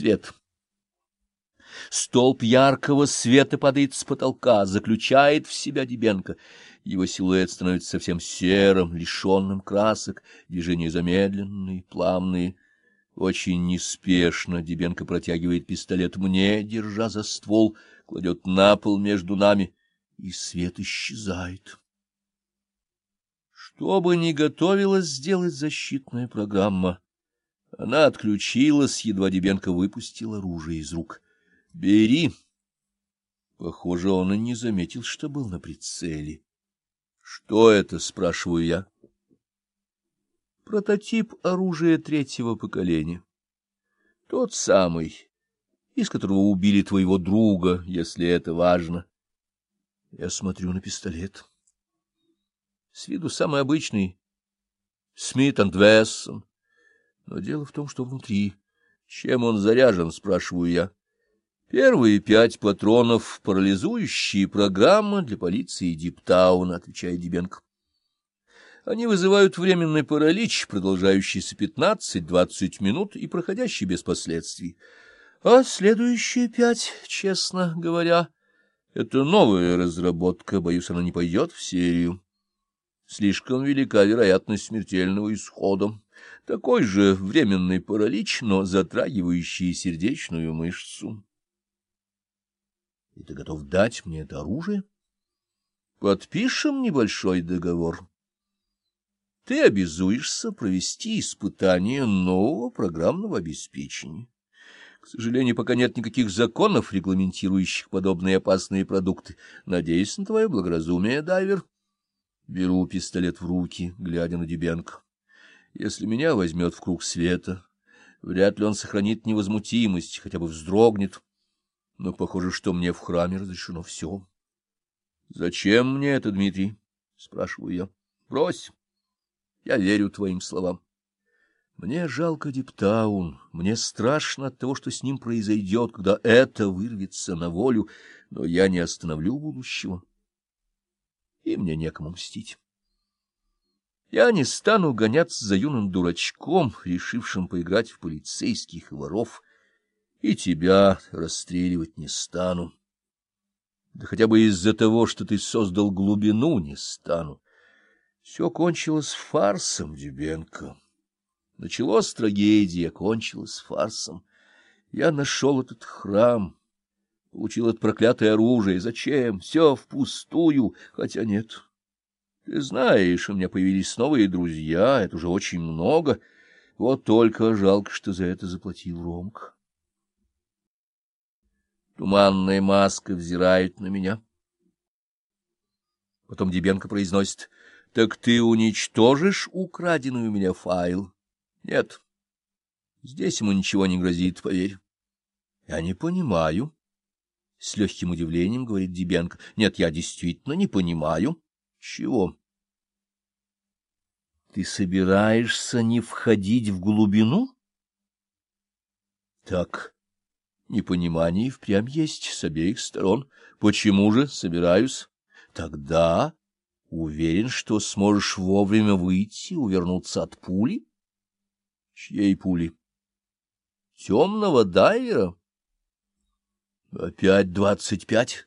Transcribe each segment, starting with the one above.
Свет. Столб яркого света падает с потолка, заключает в себя Дебенко. Его силуэт становится совсем серым, лишенным красок, движения замедленные, плавные. Очень неспешно Дебенко протягивает пистолет мне, держа за ствол, кладет на пол между нами, и свет исчезает. Что бы ни готовилась сделать защитная программа, она отключилась, едва Дебенко выпустил оружие из рук. — Бери. Похоже, он и не заметил, что был на прицеле. — Что это? — спрашиваю я. — Прототип оружия третьего поколения. Тот самый, из которого убили твоего друга, если это важно. Я смотрю на пистолет. С виду самый обычный Смит энд Вессон. Но дело в том, что внутри. Чем он заряжен, спрашиваю я. Первые пять патронов — парализующие программы для полиции Диптауна, отвечает Дебенко. Они вызывают временный паралич, продолжающийся 15-20 минут и проходящий без последствий. А следующие пять, честно говоря, это новая разработка, боюсь, она не пойдет в серию. Слишком велика вероятность смертельного исхода. Такой же временный паралич, но затрагивающий сердечную мышцу. И ты готов дать мне это оружие? Подпишем небольшой договор. Ты обязуешься провести испытание нового программного обеспечения. К сожалению, пока нет никаких законов, регламентирующих подобные опасные продукты. Надеюсь на твое благоразумие, дайвер. Беру пистолет в руки, глядя на Дебенко. Если меня возьмет в круг света, вряд ли он сохранит невозмутимость, хотя бы вздрогнет но похоже, что мне в храме разрешено все. — Зачем мне это, Дмитрий? — спрашиваю я. — Брось. Я верю твоим словам. Мне жалко Диптаун, мне страшно от того, что с ним произойдет, когда это вырвется на волю, но я не остановлю будущего, и мне некому мстить. Я не стану гоняться за юным дурачком, решившим поиграть в полицейских воров, и тебя расстреливать не стану. Да хотя бы из-за того, что ты создал глубину, не стану. Все кончилось фарсом, Дюбенко. Началось а кончилось фарсом. Я нашел этот храм, получил это проклятое оружие. Зачем? Все впустую, хотя нет. Ты знаешь, у меня появились новые друзья, это уже очень много. Вот только жалко, что за это заплатил Ромка. Туманная маска взирает на меня. Потом Дебенко произносит, — Так ты уничтожишь украденный у меня файл? — Нет. Здесь ему ничего не грозит, поверь. — Я не понимаю. С легким удивлением говорит Дебенко. — Нет, я действительно не понимаю. — Чего? — Ты собираешься не входить в глубину? — Так... Непонимание впрямь есть с обеих сторон. Почему же собираюсь? Тогда уверен, что сможешь вовремя выйти, увернуться от пули? Чьей пули? Темного дайвера? Опять двадцать пять?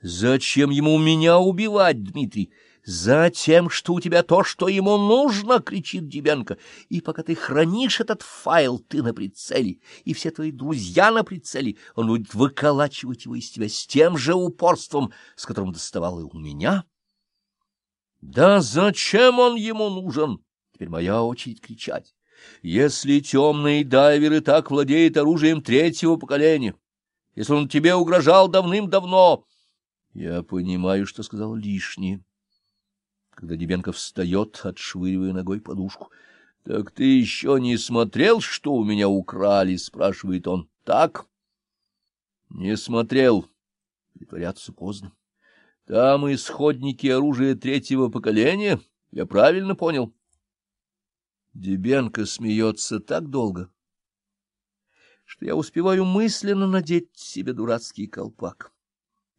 Зачем ему меня убивать, Дмитрий? «Затем, что у тебя то, что ему нужно!» — кричит Дебенко. «И пока ты хранишь этот файл, ты на прицеле, и все твои друзья на прицеле, он будет выколачивать его из тебя с тем же упорством, с которым доставал и у меня». «Да зачем он ему нужен?» Теперь моя очередь кричать. «Если темный дайвер и так владеет оружием третьего поколения, если он тебе угрожал давным-давно...» Я понимаю, что сказал лишнее когда Дебенко встает, отшвыривая ногой подушку. — Так ты еще не смотрел, что у меня украли? — спрашивает он. — Так? — Не смотрел. Притворяться поздно. — Там исходники оружия третьего поколения? Я правильно понял? Дебенко смеется так долго, что я успеваю мысленно надеть себе дурацкий колпак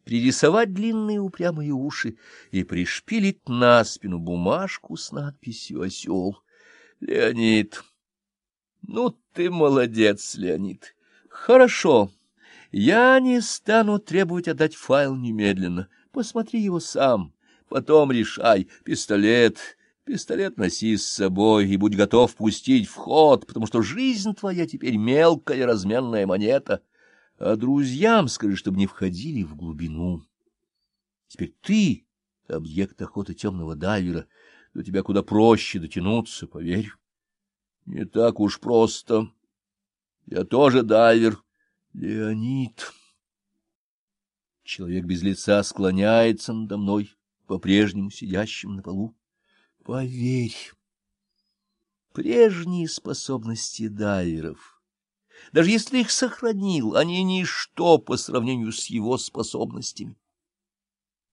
пририсовать длинные упрямые уши и пришпилить на спину бумажку с надписью «Осел». Леонид, ну ты молодец, Леонид. Хорошо. Я не стану требовать отдать файл немедленно. Посмотри его сам. Потом решай. Пистолет... Пистолет носи с собой и будь готов пустить в ход, потому что жизнь твоя теперь мелкая разменная монета. А друзьям скажи, чтобы не входили в глубину. Теперь ты — объект охоты темного дайвера. До тебя куда проще дотянуться, поверь. Не так уж просто. Я тоже дайвер. Леонид. Человек без лица склоняется надо мной, по-прежнему сидящим на полу. Поверь, прежние способности дайверов, даже если их сохранил, они ничто по сравнению с его способностями.